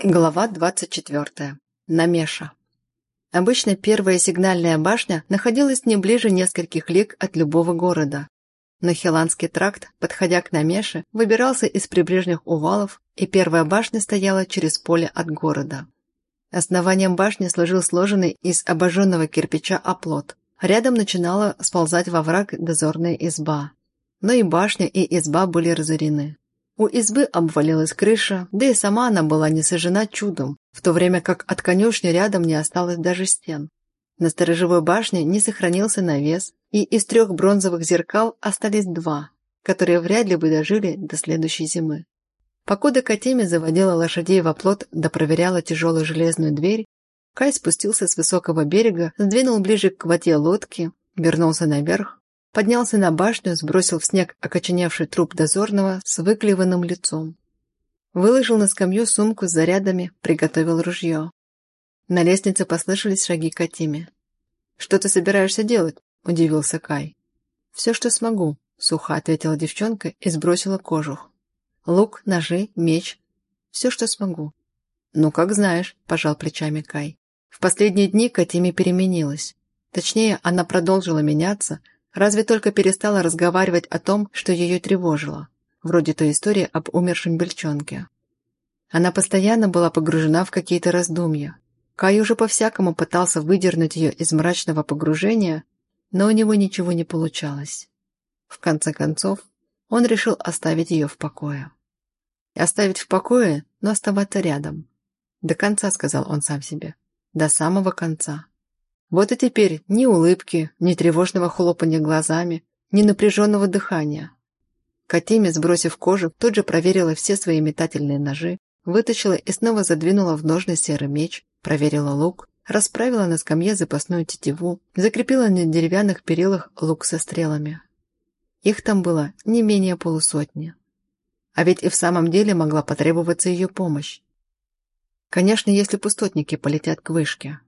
Глава 24. Намеша. Обычно первая сигнальная башня находилась не ближе нескольких лиг от любого города. Но Хиланский тракт, подходя к Намеше, выбирался из прибрежных увалов, и первая башня стояла через поле от города. Основанием башни служил сложенный из обожженного кирпича оплот. Рядом начинала сползать во враг дозорная изба. Но и башня, и изба были разорены. У избы обвалилась крыша, да и сама она была не сожжена чудом, в то время как от конюшни рядом не осталось даже стен. На сторожевой башне не сохранился навес, и из трех бронзовых зеркал остались два, которые вряд ли бы дожили до следующей зимы. Покуда Катеми заводила лошадей в оплот да проверяла тяжелую железную дверь, Кай спустился с высокого берега, сдвинул ближе к воде лодки, вернулся наверх, поднялся на башню, сбросил в снег окоченевший труп дозорного с выклеванным лицом. Выложил на скамью сумку с зарядами, приготовил ружье. На лестнице послышались шаги Катиме. «Что ты собираешься делать?» – удивился Кай. «Все, что смогу», – сухо ответила девчонка и сбросила кожух. «Лук, ножи, меч. Все, что смогу». «Ну, как знаешь», – пожал плечами Кай. В последние дни Катиме переменилась. Точнее, она продолжила меняться – Разве только перестала разговаривать о том, что ее тревожило, вроде той истории об умершем бельчонке. Она постоянно была погружена в какие-то раздумья. Кай уже по-всякому пытался выдернуть ее из мрачного погружения, но у него ничего не получалось. В конце концов, он решил оставить ее в покое. Оставить в покое, но оставаться рядом. До конца, сказал он сам себе. До самого конца. Вот и теперь ни улыбки, ни тревожного хлопания глазами, ни напряженного дыхания. Катиме, сбросив кожу, тут же проверила все свои метательные ножи, вытащила и снова задвинула в ножны серый меч, проверила лук, расправила на скамье запасную тетиву, закрепила на деревянных перилах лук со стрелами. Их там было не менее полусотни. А ведь и в самом деле могла потребоваться ее помощь. Конечно, если пустотники полетят к вышке.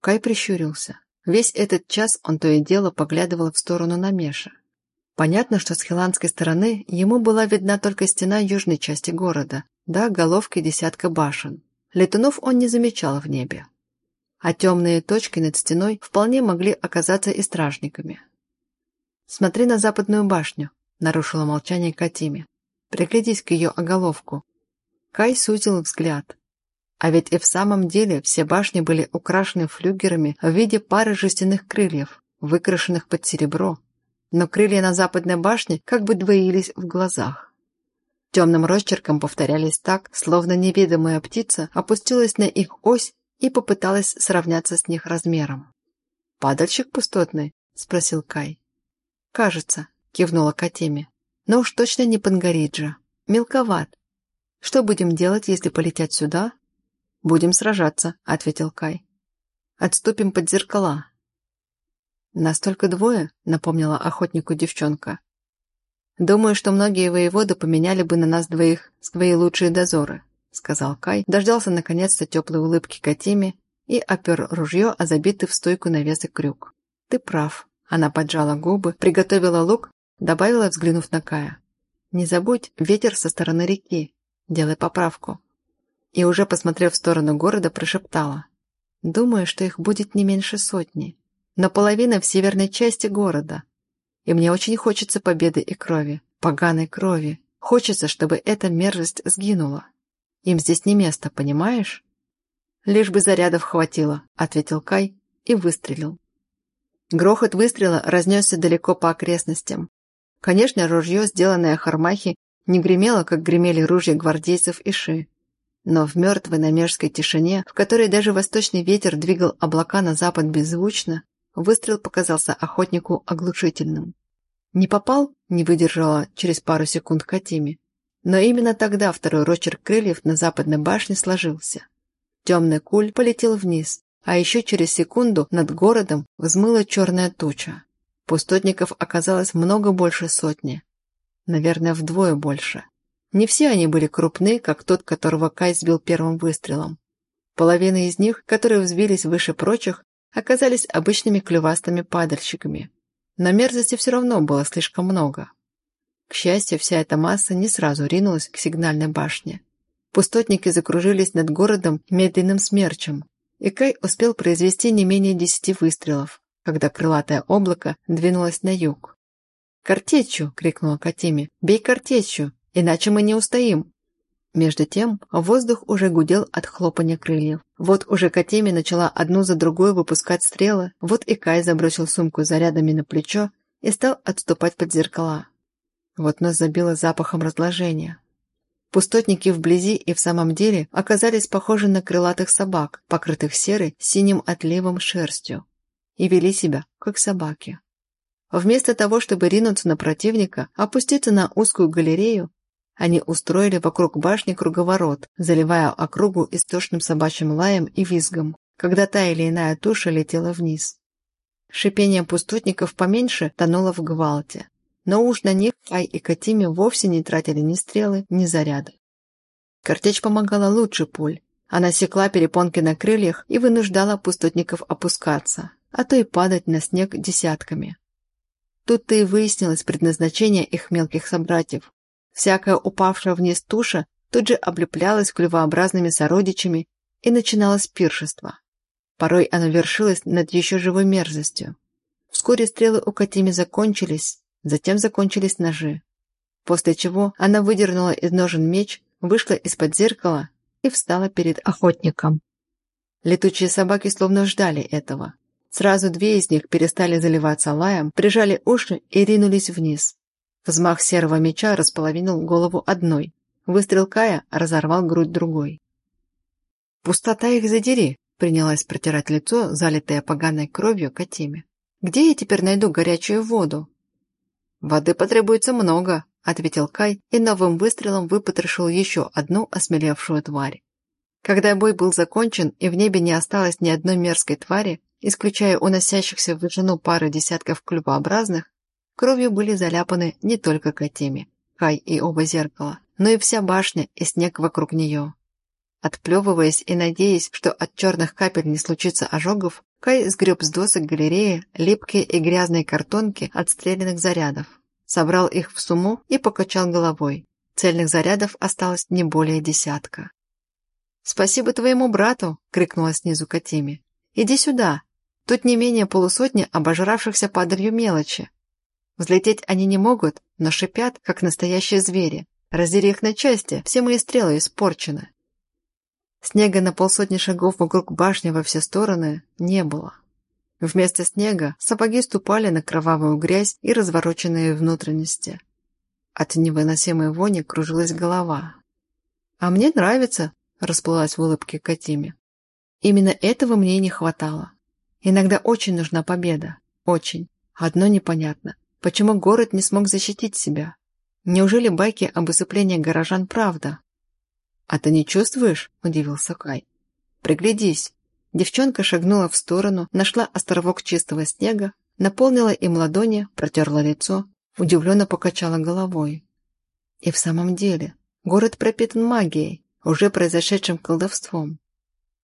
Кай прищурился. Весь этот час он то и дело поглядывал в сторону Намеша. Понятно, что с хиландской стороны ему была видна только стена южной части города, да головки десятка башен. Летунов он не замечал в небе. А темные точки над стеной вполне могли оказаться и стражниками. «Смотри на западную башню», — нарушила молчание Катиме. «Приглядись к ее оголовку». Кай сузил взгляд. А ведь и в самом деле все башни были украшены флюгерами в виде пары жестяных крыльев, выкрашенных под серебро. Но крылья на западной башне как бы двоились в глазах. Темным росчерком повторялись так, словно неведомая птица опустилась на их ось и попыталась сравняться с них размером. «Падальщик пустотный?» – спросил Кай. «Кажется», – кивнула Катеми. «Но уж точно не Пангариджа. Мелковат. Что будем делать, если полетят сюда, «Будем сражаться», — ответил Кай. «Отступим под зеркала». «Настолько двое?» — напомнила охотнику девчонка. «Думаю, что многие воеводы поменяли бы на нас двоих свои лучшие дозоры», — сказал Кай, дождался наконец-то теплой улыбки Катиме и опер ружье о забитый в стойку навеса крюк. «Ты прав». Она поджала губы, приготовила лук, добавила, взглянув на Кая. «Не забудь, ветер со стороны реки. Делай поправку и уже посмотрев в сторону города, прошептала. «Думаю, что их будет не меньше сотни, но половина в северной части города. И мне очень хочется победы и крови, поганой крови. Хочется, чтобы эта мерзость сгинула. Им здесь не место, понимаешь?» «Лишь бы зарядов хватило», — ответил Кай и выстрелил. Грохот выстрела разнесся далеко по окрестностям. Конечно, ружье, сделанное Хармахи, не гремело, как гремели ружья гвардейцев и Ши. Но в мертвой намежской тишине, в которой даже восточный ветер двигал облака на запад беззвучно, выстрел показался охотнику оглушительным. «Не попал?» – не выдержала через пару секунд Катими. Но именно тогда второй рочерк крыльев на западной башне сложился. Темный куль полетел вниз, а еще через секунду над городом взмыла черная туча. Пустотников оказалось много больше сотни. Наверное, вдвое больше. Не все они были крупны, как тот, которого Кай сбил первым выстрелом. Половина из них, которые взбились выше прочих, оказались обычными клювастыми падальщиками. Но мерзости все равно было слишком много. К счастью, вся эта масса не сразу ринулась к сигнальной башне. Пустотники закружились над городом медленным смерчем, и Кай успел произвести не менее десяти выстрелов, когда крылатое облако двинулось на юг. «Картечью!» — крикнула Катиме. «Бей картечью, иначе мы не устоим!» Между тем воздух уже гудел от хлопания крыльев. Вот уже Катеми начала одну за другой выпускать стрелы, вот и Кай забросил сумку с зарядами на плечо и стал отступать под зеркала. Вот нос забило запахом разложения. Пустотники вблизи и в самом деле оказались похожи на крылатых собак, покрытых серой, синим отливом шерстью, и вели себя, как собаки. Вместо того, чтобы ринуться на противника, опуститься на узкую галерею, они устроили вокруг башни круговорот, заливая округу истошным собачьим лаем и визгом, когда та или иная туша летела вниз. Шипение пустотников поменьше тонуло в гвалте, но уж на них Ай и Катими вовсе не тратили ни стрелы, ни заряды. Картечь помогала лучше пуль. Она секла перепонки на крыльях и вынуждала пустотников опускаться, а то и падать на снег десятками. Тут-то и выяснилось предназначение их мелких собратьев, Всякая упавшая вниз туша тут же облеплялась клювообразными сородичами и начиналось пиршество. Порой оно вершилось над еще живой мерзостью. Вскоре стрелы у Катими закончились, затем закончились ножи. После чего она выдернула из ножен меч, вышла из-под зеркала и встала перед охотником. Летучие собаки словно ждали этого. Сразу две из них перестали заливаться лаем, прижали уши и ринулись вниз. Взмах серого меча располовинил голову одной. Выстрел Кая разорвал грудь другой. «Пустота их задери!» — принялась протирать лицо, залитое поганой кровью Катиме. «Где я теперь найду горячую воду?» «Воды потребуется много», — ответил Кай и новым выстрелом выпотрошил еще одну осмелевшую тварь. Когда бой был закончен и в небе не осталось ни одной мерзкой твари, исключая уносящихся в вышину пары десятков клювообразных, Кровью были заляпаны не только Катеми, Кай и оба зеркала, но и вся башня и снег вокруг нее. Отплевываясь и надеясь, что от черных капель не случится ожогов, Кай сгреб с досок галереи липкие и грязные картонки от стрелянных зарядов, собрал их в сумму и покачал головой. Цельных зарядов осталось не более десятка. «Спасибо твоему брату!» — крикнула снизу Катиме. «Иди сюда! Тут не менее полусотни обожравшихся падалью мелочи. Взлететь они не могут, но шипят, как настоящие звери. Раздери их на части, все мои стрелы испорчены. Снега на полсотни шагов вокруг башни во все стороны не было. Вместо снега сапоги ступали на кровавую грязь и развороченные внутренности. От невыносимой вони кружилась голова. «А мне нравится», — расплылась в улыбке Катиме. «Именно этого мне не хватало. Иногда очень нужна победа. Очень. Одно непонятно. Почему город не смог защитить себя? Неужели байки об усыплении горожан правда? «А ты не чувствуешь?» – удивился Кай. «Приглядись». Девчонка шагнула в сторону, нашла островок чистого снега, наполнила им ладони, протерла лицо, удивленно покачала головой. И в самом деле, город пропитан магией, уже произошедшим колдовством.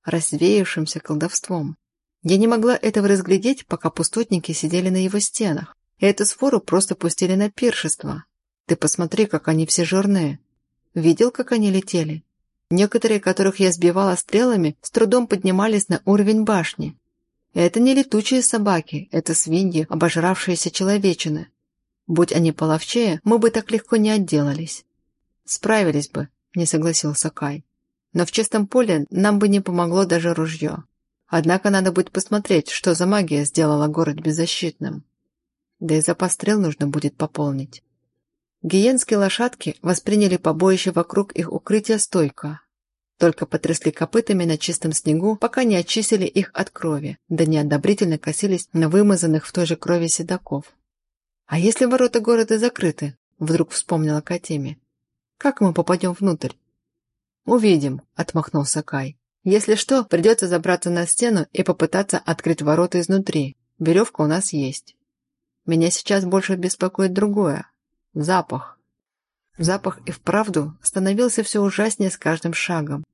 Развеявшимся колдовством. Я не могла этого разглядеть, пока пустотники сидели на его стенах. И эту сфору просто пустили на пиршество. Ты посмотри, как они все жирные. Видел, как они летели? Некоторые, которых я сбивала стрелами, с трудом поднимались на уровень башни. Это не летучие собаки, это свиньи, обожравшиеся человечины. Будь они половчее, мы бы так легко не отделались. Справились бы, не согласился Кай. Но в чистом поле нам бы не помогло даже ружье. Однако надо будет посмотреть, что за магия сделала город беззащитным да и запас стрел нужно будет пополнить. Гиенские лошадки восприняли побоище вокруг их укрытия стойко. Только потрясли копытами на чистом снегу, пока не очистили их от крови, да неодобрительно косились на вымазанных в той же крови седаков. «А если ворота города закрыты?» — вдруг вспомнила Катеми. «Как мы попадем внутрь?» «Увидим», — отмахнулся Кай. «Если что, придется забраться на стену и попытаться открыть ворота изнутри. Веревка у нас есть». Меня сейчас больше беспокоит другое. Запах. Запах и вправду становился все ужаснее с каждым шагом.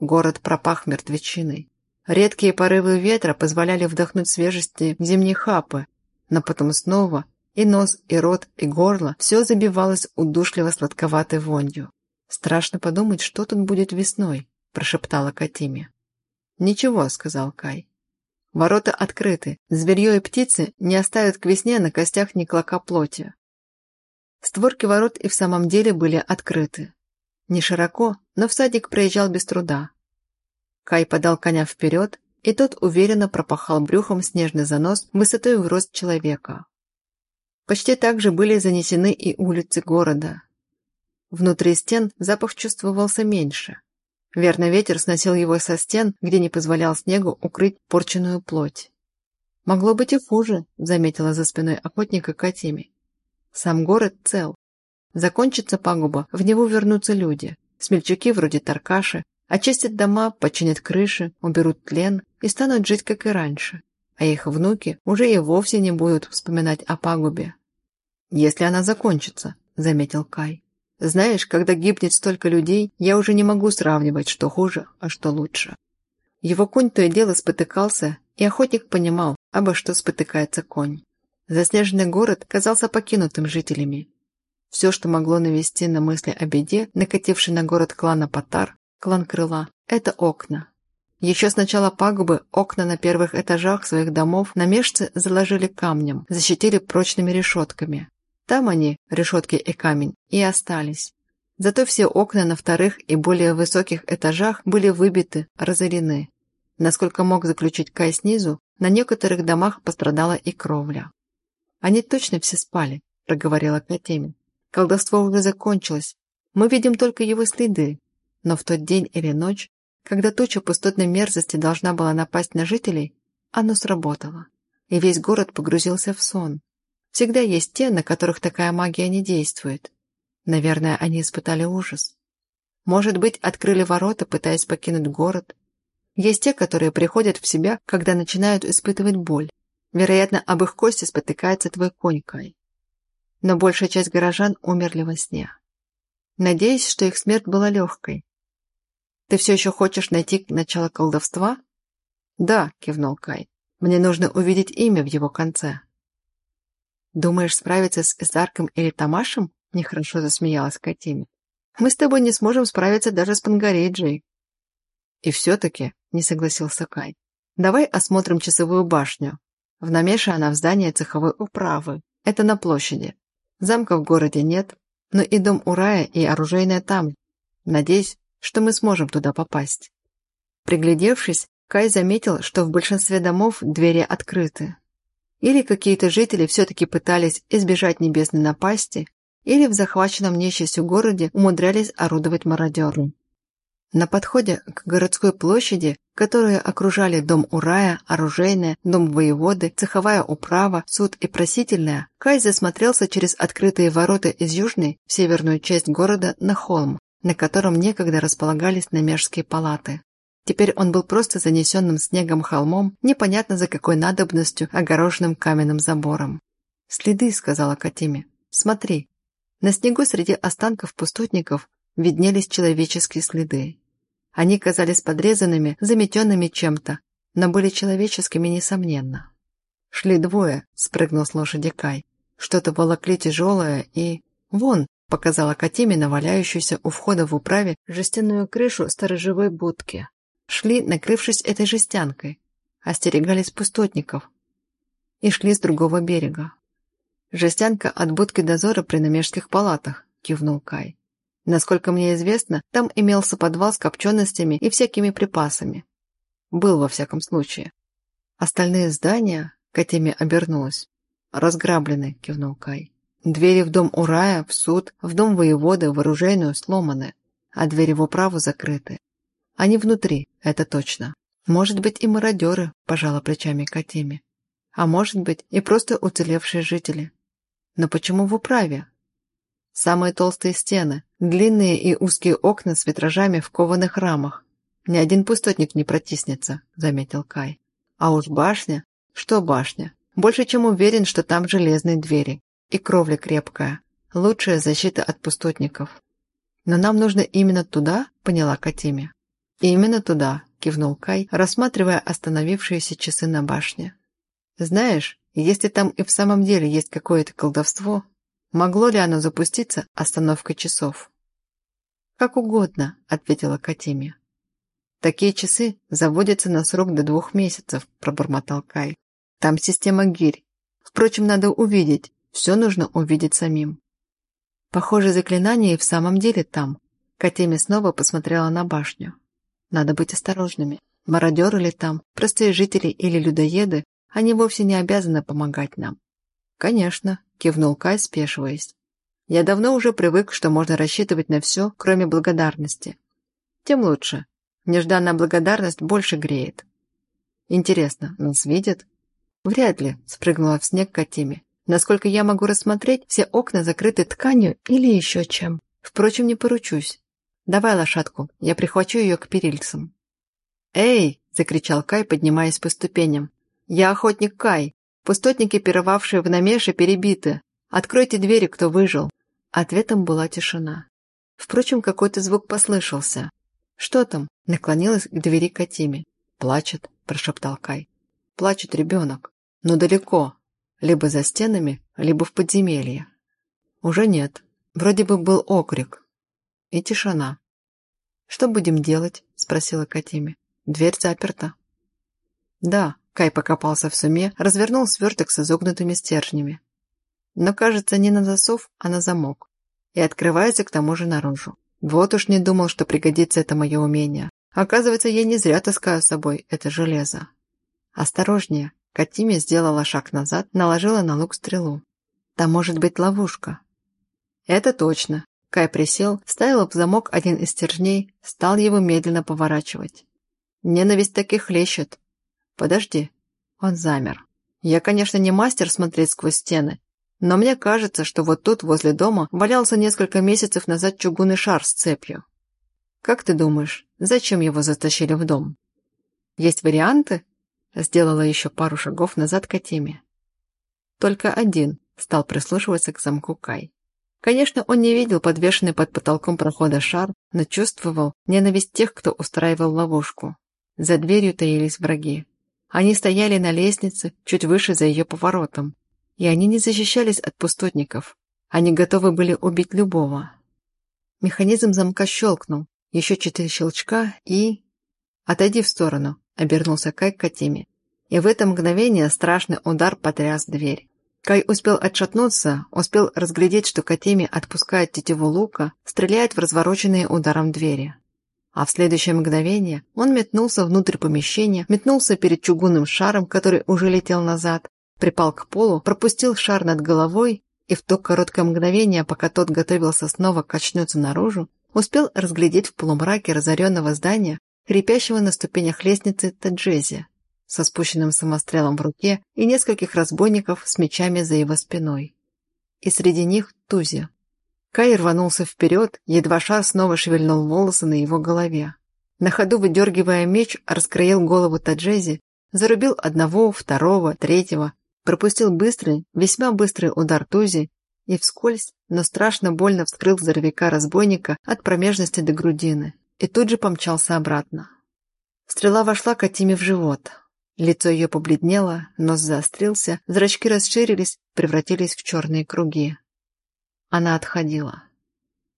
Город пропах мертвечиной. Редкие порывы ветра позволяли вдохнуть свежести зимней хапы, но потом снова и нос, и рот, и горло все забивалось удушливо сладковатой вонью. «Страшно подумать, что тут будет весной», – прошептала Катиме. «Ничего», – сказал Кай. «Ворота открыты, зверье и птицы не оставят к весне на костях ни клока плоти». Створки ворот и в самом деле были открыты. Не широко, но всадник проезжал без труда. Кай подал коня вперед, и тот уверенно пропахал брюхом снежный занос высотой в рост человека. Почти так же были занесены и улицы города. Внутри стен запах чувствовался меньше. Верно, ветер сносил его со стен, где не позволял снегу укрыть порченную плоть. «Могло быть и хуже», — заметила за спиной охотника Катими. «Сам город цел. Закончится пагуба, в него вернутся люди. Смельчаки вроде Таркаши очистят дома, починят крыши, уберут тлен и станут жить, как и раньше. А их внуки уже и вовсе не будут вспоминать о пагубе. «Если она закончится», — заметил Кай. «Знаешь, когда гибнет столько людей, я уже не могу сравнивать, что хуже, а что лучше». Его конь то и дело спотыкался, и охотник понимал, обо что спотыкается конь. Заснеженный город казался покинутым жителями, все, что могло навести на мысли о беде, накативший на город клана Патар, клан Крыла, это окна. Еще с начала пагубы окна на первых этажах своих домов намешцы заложили камнем, защитили прочными решетками. Там они, решетки и камень, и остались. Зато все окна на вторых и более высоких этажах были выбиты, разорены. Насколько мог заключить Кай снизу, на некоторых домах пострадала и кровля. «Они точно все спали», – проговорила Катемин. Колдовство уже закончилось. Мы видим только его следы. Но в тот день или ночь, когда туча пустотной мерзости должна была напасть на жителей, оно сработало. И весь город погрузился в сон. Всегда есть те, на которых такая магия не действует. Наверное, они испытали ужас. Может быть, открыли ворота, пытаясь покинуть город. Есть те, которые приходят в себя, когда начинают испытывать боль. Вероятно, об их кости спотыкается твой конь, Кай но большая часть горожан умерли во сне. Надеюсь, что их смерть была легкой. «Ты все еще хочешь найти начало колдовства?» «Да», — кивнул Кай. «Мне нужно увидеть имя в его конце». «Думаешь справиться с Эсарком или Тамашем?» — нехорошо засмеялась Катиме. «Мы с тобой не сможем справиться даже с Пангарейджей». «И все-таки», — не согласился Кай, — «давай осмотрим часовую башню. В Намеше она в здании цеховой управы. Это на площади. Замка в городе нет, но и дом Урая, и оружейная там. Надеюсь, что мы сможем туда попасть. Приглядевшись, Кай заметил, что в большинстве домов двери открыты. Или какие-то жители все-таки пытались избежать небесной напасти, или в захваченном нечистью городе умудрялись орудовать мародеры. На подходе к городской площади, которые окружали дом Урая, оружейная, дом воеводы, цеховая управа, суд и просительная, Кай засмотрелся через открытые ворота из южной в северную часть города на холм, на котором некогда располагались намежские палаты. Теперь он был просто занесенным снегом холмом, непонятно за какой надобностью, огороженным каменным забором. «Следы», — сказала Катиме. «Смотри». На снегу среди останков пустотников виднелись человеческие следы. Они казались подрезанными, заметенными чем-то, но были человеческими, несомненно. Шли двое, спрыгнул с лошади Кай. Что-то волокли тяжелое и... Вон, показала Катимина, валяющуюся у входа в управе жестяную крышу сторожевой будки. Шли, накрывшись этой жестянкой. Остерегались пустотников. И шли с другого берега. «Жестянка от будки дозора при намежских палатах», — кивнул Кай. Насколько мне известно, там имелся подвал с копченостями и всякими припасами. Был во всяком случае. Остальные здания, Катиме обернулась. «Разграблены», — кивнул Кай. «Двери в дом Урая, в суд, в дом воеводы, в оружейную сломаны, а двери в управу закрыты. Они внутри, это точно. Может быть, и мародеры», — пожала плечами Катиме. «А может быть, и просто уцелевшие жители. Но почему в управе? Самые толстые стены, длинные и узкие окна с витражами в кованых рамах. Ни один пустотник не протиснется, заметил Кай. А уж башня? Что башня? Больше чем уверен, что там железные двери. И кровля крепкая. Лучшая защита от пустотников. Но нам нужно именно туда, поняла Катиме. Именно туда, кивнул Кай, рассматривая остановившиеся часы на башне. Знаешь, если там и в самом деле есть какое-то колдовство, Могло ли оно запуститься остановкой часов? «Как угодно», — ответила Катиме. «Такие часы заводятся на срок до двух месяцев», — пробормотал Кай. «Там система гирь. Впрочем, надо увидеть. Все нужно увидеть самим». Похоже, заклинание и в самом деле там. Катеми снова посмотрела на башню. Надо быть осторожными. Мародеры ли там, простые жители или людоеды, они вовсе не обязаны помогать нам. «Конечно», — кивнул Кай, спешиваясь. «Я давно уже привык, что можно рассчитывать на все, кроме благодарности. Тем лучше. Нежданная благодарность больше греет. Интересно, нас видят?» «Вряд ли», — спрыгнула в снег Катиме. «Насколько я могу рассмотреть, все окна закрыты тканью или еще чем. Впрочем, не поручусь. Давай лошадку, я прихвачу ее к перильцам». «Эй!» — закричал Кай, поднимаясь по ступеням. «Я охотник Кай. Пустотники, пировавшие в намеше, перебиты. Откройте двери, кто выжил». Ответом была тишина. Впрочем, какой-то звук послышался. «Что там?» — наклонилась к двери Катиме. «Плачет», — прошептал Кай. «Плачет ребенок. Но далеко. Либо за стенами, либо в подземелье». «Уже нет. Вроде бы был окрик». И тишина. «Что будем делать?» — спросила Катиме. «Дверь заперта». «Да», Кай покопался в суме, развернул сверток с изогнутыми стержнями. Но, кажется, не на засов, а на замок. И открывается к тому же наружу. Вот уж не думал, что пригодится это мое умение. Оказывается, я не зря таскаю с собой это железо. Осторожнее. Катиме сделала шаг назад, наложила на лук стрелу. Там может быть ловушка. Это точно. Кай присел, вставил в замок один из стержней, стал его медленно поворачивать. Ненависть таких хлещет. «Подожди». Он замер. «Я, конечно, не мастер смотреть сквозь стены, но мне кажется, что вот тут, возле дома, валялся несколько месяцев назад чугунный шар с цепью. Как ты думаешь, зачем его затащили в дом? Есть варианты?» Сделала еще пару шагов назад к теме. Только один стал прислушиваться к замку Кай. Конечно, он не видел подвешенный под потолком прохода шар, но чувствовал ненависть тех, кто устраивал ловушку. За дверью таились враги. Они стояли на лестнице, чуть выше за ее поворотом. И они не защищались от пустотников. Они готовы были убить любого. Механизм замка щелкнул. Еще четыре щелчка и... «Отойди в сторону», — обернулся Кай к Катиме. И в это мгновение страшный удар потряс дверь. Кай успел отшатнуться, успел разглядеть, что Катиме отпускает тетиву лука, стреляет в развороченные ударом двери. А в следующее мгновение он метнулся внутрь помещения, метнулся перед чугунным шаром, который уже летел назад, припал к полу, пропустил шар над головой и в то короткое мгновение, пока тот готовился снова качнуться наружу, успел разглядеть в полумраке разоренного здания, хрипящего на ступенях лестницы Таджези, со спущенным самострелом в руке и нескольких разбойников с мечами за его спиной. И среди них Тузи, Кай рванулся вперед, едва шар снова шевельнул волосы на его голове. На ходу, выдергивая меч, раскроил голову Таджези, зарубил одного, второго, третьего, пропустил быстрый, весьма быстрый удар Тузи и вскользь, но страшно больно вскрыл здоровяка-разбойника от промежности до грудины и тут же помчался обратно. Стрела вошла Катиме в живот. Лицо ее побледнело, нос заострился, зрачки расширились, превратились в черные круги. Она отходила.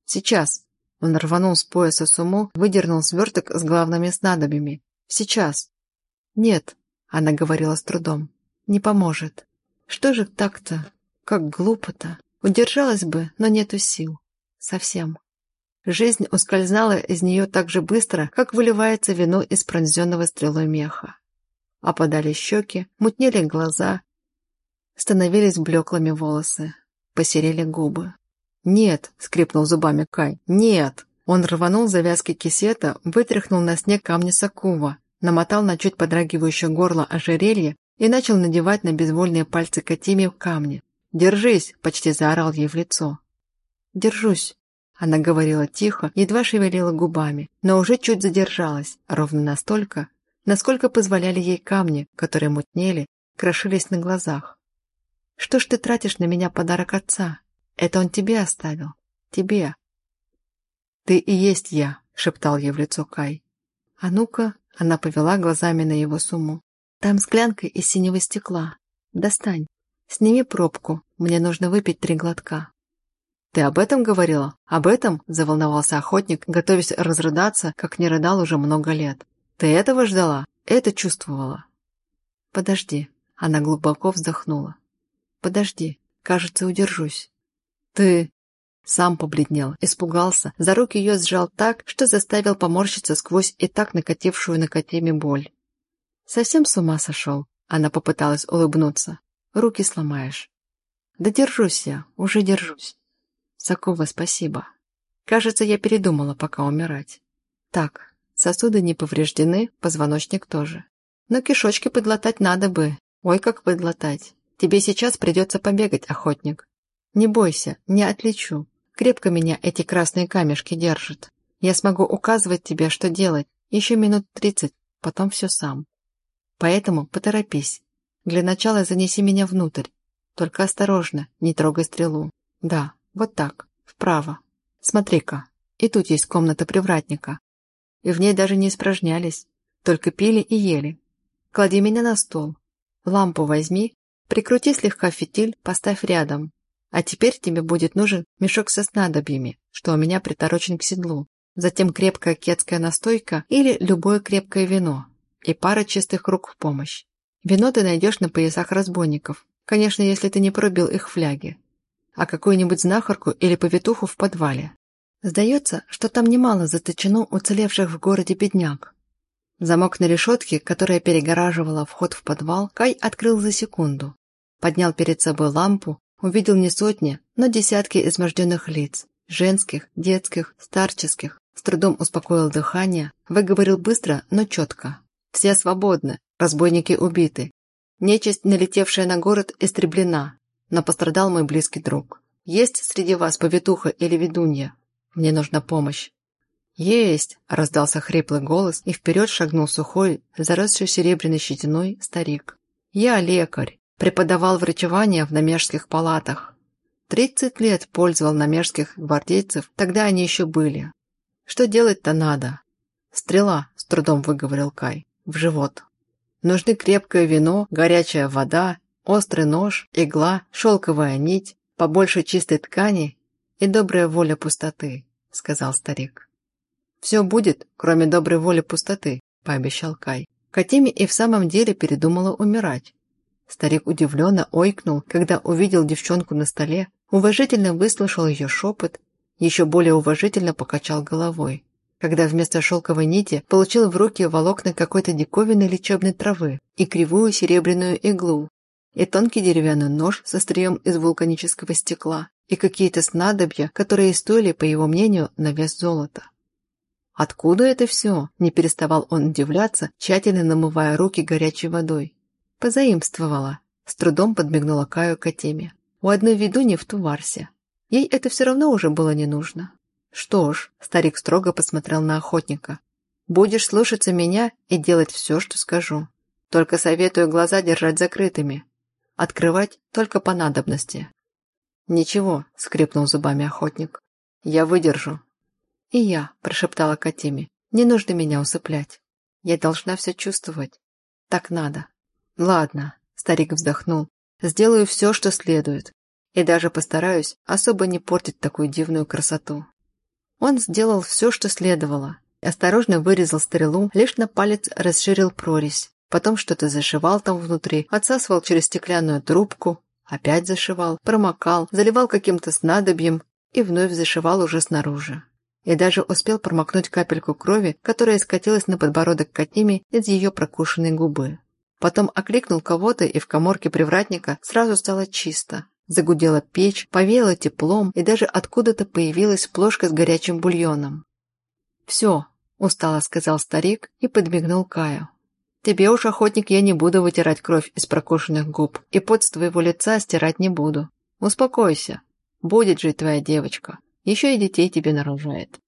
«Сейчас!» Он рванул с пояса суму, выдернул сверток с главными снадобьями. «Сейчас!» «Нет», — она говорила с трудом, — «не поможет. Что же так-то? Как глупо-то. Удержалась бы, но нету сил. Совсем». Жизнь ускользала из нее так же быстро, как выливается вино из пронзенного стрелой меха. Опадали щеки, мутнели глаза, становились блеклыми волосы, посерели губы. «Нет!» — скрипнул зубами Кай. «Нет!» Он рванул завязки кисета, вытряхнул на снег камни Сакува, намотал на чуть подрагивающее горло ожерелье и начал надевать на безвольные пальцы Катиме камни. «Держись!» — почти заорал ей в лицо. «Держусь!» — она говорила тихо, едва шевелила губами, но уже чуть задержалась, ровно настолько, насколько позволяли ей камни, которые мутнели, крошились на глазах. «Что ж ты тратишь на меня подарок отца?» Это он тебе оставил. Тебе. Ты и есть я, шептал ей в лицо Кай. А ну-ка, она повела глазами на его сумму. Там склянка из синего стекла. Достань. Сними пробку. Мне нужно выпить три глотка. «Ты об этом говорила? Об этом?» – заволновался охотник, готовясь разрыдаться, как не рыдал уже много лет. «Ты этого ждала? Это чувствовала?» «Подожди», – она глубоко вздохнула. «Подожди, кажется, удержусь». «Ты...» Сам побледнел, испугался, за руки ее сжал так, что заставил поморщиться сквозь и так накатившую на котеме боль. «Совсем с ума сошел?» Она попыталась улыбнуться. «Руки сломаешь». «Да держусь я, уже держусь». «Сакова, спасибо. Кажется, я передумала пока умирать. Так, сосуды не повреждены, позвоночник тоже. Но кишочки подлатать надо бы. Ой, как подлатать. Тебе сейчас придется побегать, охотник. Не бойся, не отличу. Крепко меня эти красные камешки держат. Я смогу указывать тебе, что делать, еще минут тридцать, потом все сам. Поэтому поторопись. Для начала занеси меня внутрь. Только осторожно, не трогай стрелу. Да, вот так, вправо. Смотри-ка, и тут есть комната привратника. И в ней даже не испражнялись, только пили и ели. Клади меня на стол. Лампу возьми, прикрути слегка фитиль, поставь рядом. А теперь тебе будет нужен мешок со снадобьями, что у меня приторочен к седлу. Затем крепкая кетская настойка или любое крепкое вино. И пара чистых рук в помощь. Вино ты найдешь на поясах разбойников. Конечно, если ты не пробил их фляги. А какую-нибудь знахарку или повитуху в подвале. Сдается, что там немало заточено уцелевших в городе бедняк. Замок на решетке, которая перегораживала вход в подвал, Кай открыл за секунду. Поднял перед собой лампу, Увидел не сотни, но десятки изможденных лиц. Женских, детских, старческих. С трудом успокоил дыхание, выговорил быстро, но четко. Все свободны, разбойники убиты. Нечисть, налетевшая на город, истреблена. Но пострадал мой близкий друг. Есть среди вас повитуха или ведунья? Мне нужна помощь. «Есть!» – раздался хриплый голос, и вперед шагнул сухой, заросший серебряной щетиной старик. «Я лекарь. Преподавал врачевание в намежских палатах. Тридцать лет пользовал намежских гвардейцев, тогда они еще были. Что делать-то надо? Стрела, с трудом выговорил Кай, в живот. Нужны крепкое вино, горячая вода, острый нож, игла, шелковая нить, побольше чистой ткани и добрая воля пустоты, сказал старик. «Все будет, кроме доброй воли пустоты», – пообещал Кай. Катиме и в самом деле передумала умирать. Старик удивленно ойкнул, когда увидел девчонку на столе, уважительно выслушал ее шепот, еще более уважительно покачал головой. Когда вместо шелковой нити получил в руки волокна какой-то диковинной лечебной травы и кривую серебряную иглу, и тонкий деревянный нож со стрием из вулканического стекла, и какие-то снадобья, которые стоили, по его мнению, на вес золота. Откуда это все? Не переставал он удивляться, тщательно намывая руки горячей водой. Позаимствовала. С трудом подмигнула Каю Катеме. У одной ведуньи в Туварсе. Ей это все равно уже было не нужно. Что ж, старик строго посмотрел на охотника. Будешь слушаться меня и делать все, что скажу. Только советую глаза держать закрытыми. Открывать только по надобности. Ничего, скрипнул зубами охотник. Я выдержу. И я, прошептала Катиме, не нужно меня усыплять. Я должна все чувствовать. Так надо. «Ладно», – старик вздохнул, – «сделаю все, что следует, и даже постараюсь особо не портить такую дивную красоту». Он сделал все, что следовало, осторожно вырезал стрелу, лишь на палец расширил прорезь, потом что-то зашивал там внутри, отсасывал через стеклянную трубку, опять зашивал, промокал, заливал каким-то снадобьем и вновь зашивал уже снаружи. И даже успел промокнуть капельку крови, которая скатилась на подбородок Катиме из ее прокушенной губы. Потом окликнул кого-то, и в коморке привратника сразу стало чисто. Загудела печь, повеяло теплом, и даже откуда-то появилась плошка с горячим бульоном. «Все», – устало сказал старик и подмигнул Каю. «Тебе уж, охотник, я не буду вытирать кровь из прокушенных губ, и пот с твоего лица стирать не буду. Успокойся. Будет жить твоя девочка. Еще и детей тебе нарожает.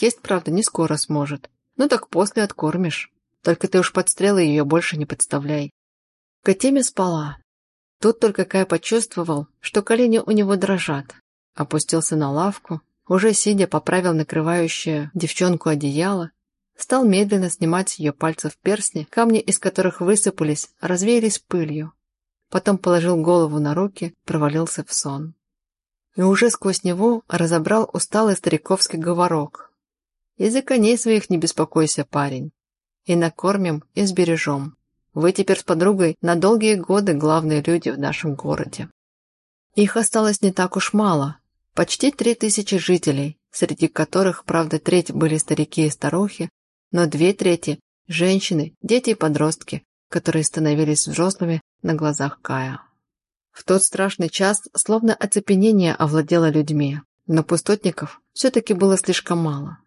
Есть, правда, не скоро сможет. Ну так после откормишь». Только ты уж подстрелы ее больше не подставляй. Катиме спала. Тут только Кай почувствовал, что колени у него дрожат. Опустился на лавку, уже сидя поправил накрывающее девчонку одеяло, стал медленно снимать с ее пальцев перстни, камни из которых высыпались, развеялись пылью. Потом положил голову на руки, провалился в сон. и уже сквозь него разобрал усталый стариковский говорок. «И за коней своих не беспокойся, парень. И накормим, и сбережем. Вы теперь с подругой на долгие годы главные люди в нашем городе». Их осталось не так уж мало. Почти три тысячи жителей, среди которых, правда, треть были старики и старухи, но две трети – женщины, дети и подростки, которые становились взрослыми на глазах Кая. В тот страшный час словно оцепенение овладело людьми, но пустотников все-таки было слишком мало.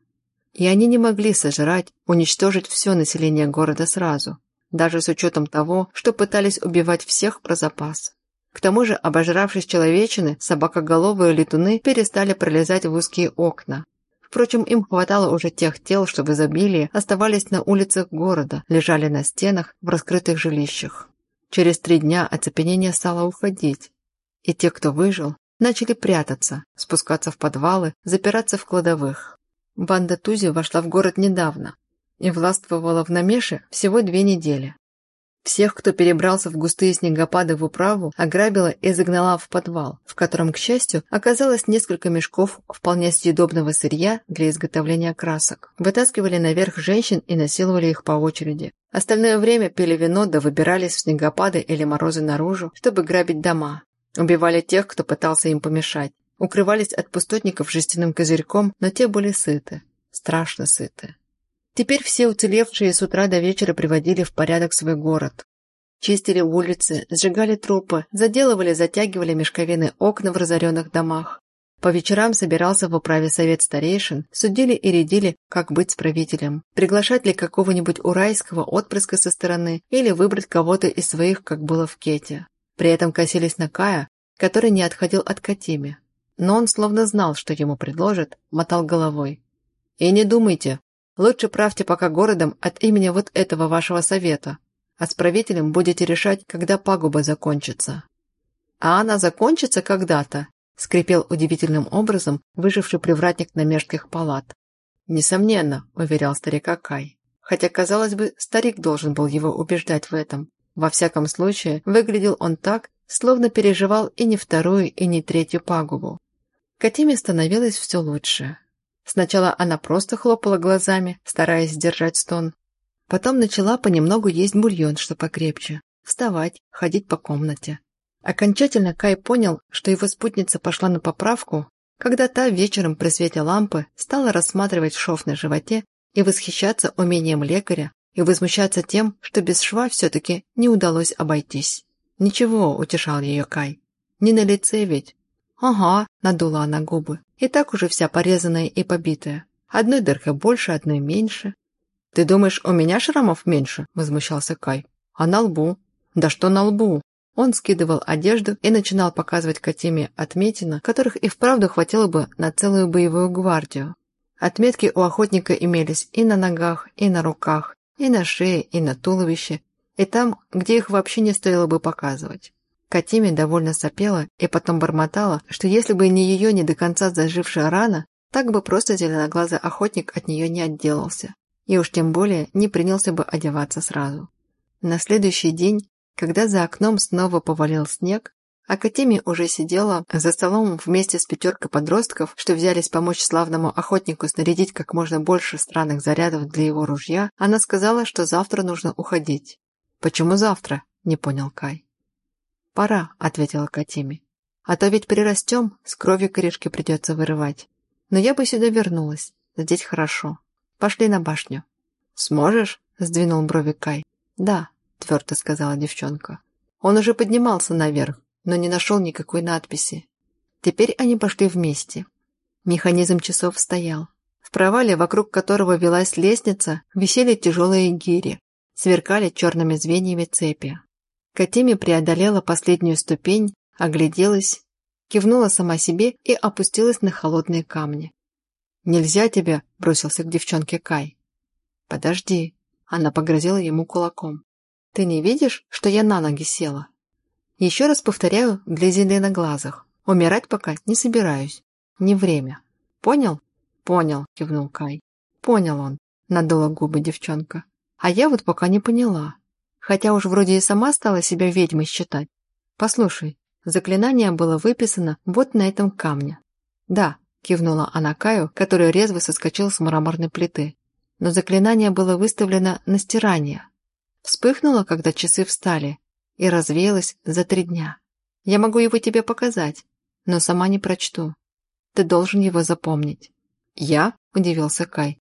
И они не могли сожрать, уничтожить все население города сразу, даже с учетом того, что пытались убивать всех про запас. К тому же, обожравшись человечины, собакоголовые летуны перестали пролезать в узкие окна. Впрочем, им хватало уже тех тел, что в изобилии оставались на улицах города, лежали на стенах в раскрытых жилищах. Через три дня оцепенение стало уходить, и те, кто выжил, начали прятаться, спускаться в подвалы, запираться в кладовых. Банда Тузи вошла в город недавно и властвовала в Намеше всего две недели. Всех, кто перебрался в густые снегопады в управу, ограбила и загнала в подвал, в котором, к счастью, оказалось несколько мешков вполне съедобного сырья для изготовления красок. Вытаскивали наверх женщин и насиловали их по очереди. Остальное время пили вино да выбирались в снегопады или морозы наружу, чтобы грабить дома. Убивали тех, кто пытался им помешать. Укрывались от пустотников жестяным козырьком, но те были сыты. Страшно сыты. Теперь все уцелевшие с утра до вечера приводили в порядок свой город. Чистили улицы, сжигали трупы, заделывали, затягивали мешковины окна в разоренных домах. По вечерам собирался в управе совет старейшин, судили и рядили, как быть с правителем, приглашать ли какого-нибудь урайского отпрыска со стороны или выбрать кого-то из своих, как было в Кете. При этом косились на Кая, который не отходил от Катими. Но он словно знал, что ему предложат, мотал головой. «И не думайте, Лучше правьте пока городом от имени вот этого вашего совета, а с правителем будете решать, когда пагуба закончится». «А она закончится когда-то», — скрипел удивительным образом выживший привратник намежских палат. «Несомненно», — уверял старика Кай. Хотя, казалось бы, старик должен был его убеждать в этом. Во всяком случае, выглядел он так, словно переживал и не вторую, и не третью пагубу. Катиме становилось все лучше. Сначала она просто хлопала глазами, стараясь сдержать стон. Потом начала понемногу есть бульон, что покрепче, вставать, ходить по комнате. Окончательно Кай понял, что его спутница пошла на поправку, когда та вечером при свете лампы стала рассматривать шов на животе и восхищаться умением лекаря и возмущаться тем, что без шва все-таки не удалось обойтись. «Ничего», — утешал ее Кай. «Не на лице ведь». «Ага», — надула она губы. И так уже вся порезанная и побитая. Одной дыркой больше, одной меньше. «Ты думаешь, у меня шрамов меньше?» – возмущался Кай. «А на лбу?» «Да что на лбу?» Он скидывал одежду и начинал показывать Катиме отметина, которых и вправду хватило бы на целую боевую гвардию. Отметки у охотника имелись и на ногах, и на руках, и на шее, и на туловище, и там, где их вообще не стоило бы показывать. Катиме довольно сопела и потом бормотала, что если бы не ее не до конца зажившая рана, так бы просто зеленоглазый охотник от нее не отделался. И уж тем более не принялся бы одеваться сразу. На следующий день, когда за окном снова повалил снег, а Катиме уже сидела за столом вместе с пятеркой подростков, что взялись помочь славному охотнику снарядить как можно больше странных зарядов для его ружья, она сказала, что завтра нужно уходить. «Почему завтра?» – не понял Кай. «Пора», — ответила Катиме. «А то ведь прирастем, с кровью корешки придется вырывать. Но я бы сюда вернулась. Здесь хорошо. Пошли на башню». «Сможешь?» — сдвинул брови Кай. «Да», — твердо сказала девчонка. Он уже поднимался наверх, но не нашел никакой надписи. Теперь они пошли вместе. Механизм часов стоял. В провале, вокруг которого велась лестница, висели тяжелые гири, сверкали черными звеньями цепи. Катиме преодолела последнюю ступень, огляделась, кивнула сама себе и опустилась на холодные камни. «Нельзя тебя!» – бросился к девчонке Кай. «Подожди!» – она погрозила ему кулаком. «Ты не видишь, что я на ноги села?» «Еще раз повторяю для зеленоглазых. Умирать пока не собираюсь. Не время. Понял?» «Понял», – кивнул Кай. «Понял он», – надула губы девчонка. «А я вот пока не поняла хотя уж вроде и сама стала себя ведьмой считать. Послушай, Заклинание было выписано вот на этом камне. «Да», – кивнула она Каю, который резво соскочил с мраморной плиты. Но заклинание было выставлено на стирание. Вспыхнуло, когда часы встали, и развеялось за три дня. Я могу его тебе показать, но сама не прочту. Ты должен его запомнить». «Я?» – удивился Кай.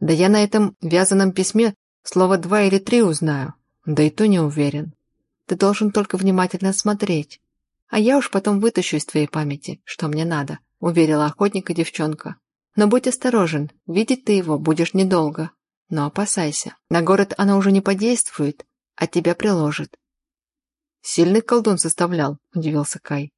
«Да я на этом вязаном письме слово два или три узнаю, да и то не уверен. Ты должен только внимательно смотреть, а я уж потом вытащу из твоей памяти, что мне надо», – уверила охотника девчонка. «Но будь осторожен, видеть ты его будешь недолго. Но опасайся, на город она уже не подействует, а тебя приложит». «Сильный колдун составлял», – удивился Кай.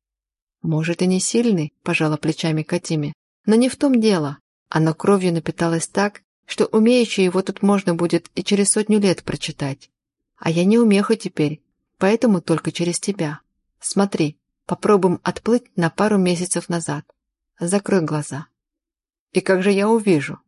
«Может, и не сильный», – пожала плечами Катиме. «Но не в том дело. Оно кровью напиталось так, что умеючи его тут можно будет и через сотню лет прочитать. А я не умеха теперь, поэтому только через тебя. Смотри, попробуем отплыть на пару месяцев назад. Закрой глаза». «И как же я увижу?»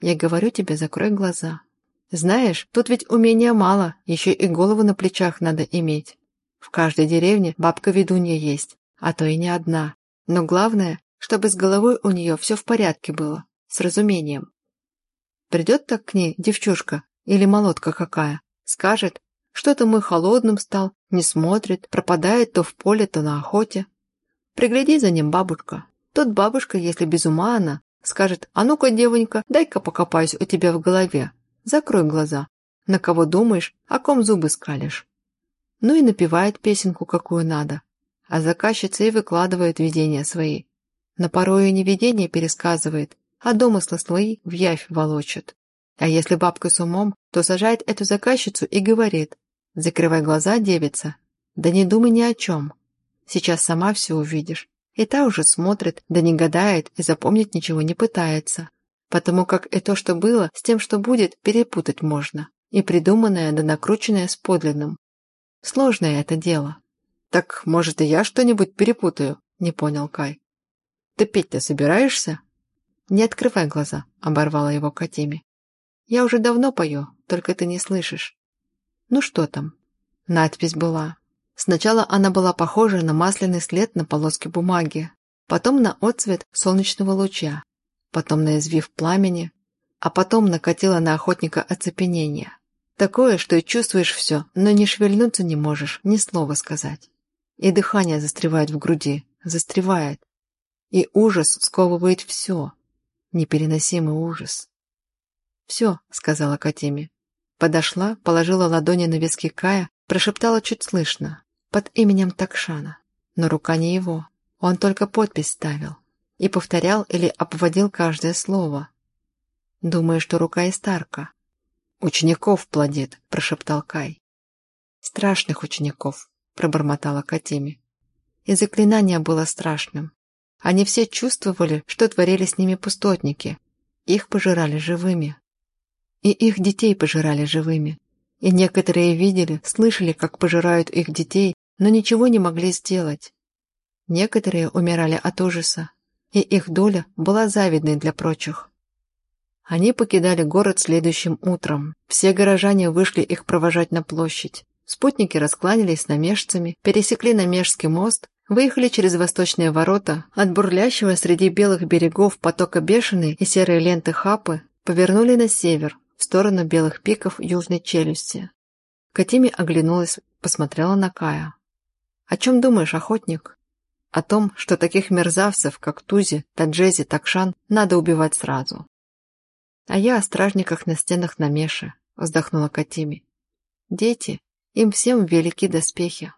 «Я говорю тебе, закрой глаза. Знаешь, тут ведь умения мало, еще и голову на плечах надо иметь. В каждой деревне бабка-ведунья есть, а то и не одна. Но главное, чтобы с головой у нее все в порядке было, с разумением. Придет так к ней девчушка или молотка какая, скажет, что-то мой холодным стал, не смотрит, пропадает то в поле, то на охоте. Пригляди за ним, бабушка. Тут бабушка, если без ума она, скажет, а ну-ка, девонька, дай-ка покопаюсь у тебя в голове. Закрой глаза. На кого думаешь, о ком зубы скалишь. Ну и напевает песенку, какую надо а заказчица и выкладывает видения свои. На порою не видения пересказывает, а домыслы свои в явь волочит. А если бабка с умом, то сажает эту заказчицу и говорит «Закрывай глаза, девица, да не думай ни о чем. Сейчас сама все увидишь». И та уже смотрит, да не гадает и запомнить ничего не пытается. Потому как и то, что было, с тем, что будет, перепутать можно. И придуманное да накрученное с подлинным. Сложное это дело. «Так, может, и я что-нибудь перепутаю?» – не понял Кай. «Ты петь-то собираешься?» «Не открывай глаза», – оборвала его Катими. «Я уже давно пою, только ты не слышишь». «Ну что там?» Надпись была. Сначала она была похожа на масляный след на полоске бумаги, потом на отцвет солнечного луча, потом на извив пламени, а потом накатила на охотника оцепенение. Такое, что и чувствуешь все, но не шевельнуться не можешь, ни слова сказать. И дыхание застревает в груди, застревает. И ужас сковывает все. Непереносимый ужас. «Все», — сказала Катиме. Подошла, положила ладони на виски Кая, прошептала чуть слышно, под именем Такшана. Но рука не его, он только подпись ставил. И повторял или обводил каждое слово. Думаю, что рука и старка. «Учеников плодит», — прошептал Кай. «Страшных учеников», пробормотала Катеми. И заклинание было страшным. Они все чувствовали, что творили с ними пустотники. Их пожирали живыми. И их детей пожирали живыми. И некоторые видели, слышали, как пожирают их детей, но ничего не могли сделать. Некоторые умирали от ужаса, и их доля была завидной для прочих. Они покидали город следующим утром. Все горожане вышли их провожать на площадь. Спутники раскланялись с намежцами, пересекли Намежский мост, выехали через восточные ворота, от бурлящего среди белых берегов потока бешеной и серой ленты хапы, повернули на север, в сторону белых пиков южной челюсти. Катими оглянулась, посмотрела на Кая. «О чем думаешь, охотник?» «О том, что таких мерзавцев, как Тузи, Таджези, Такшан, надо убивать сразу». «А я о стражниках на стенах Намеши», — вздохнула Катими. «Дети, им всем велики доспехи.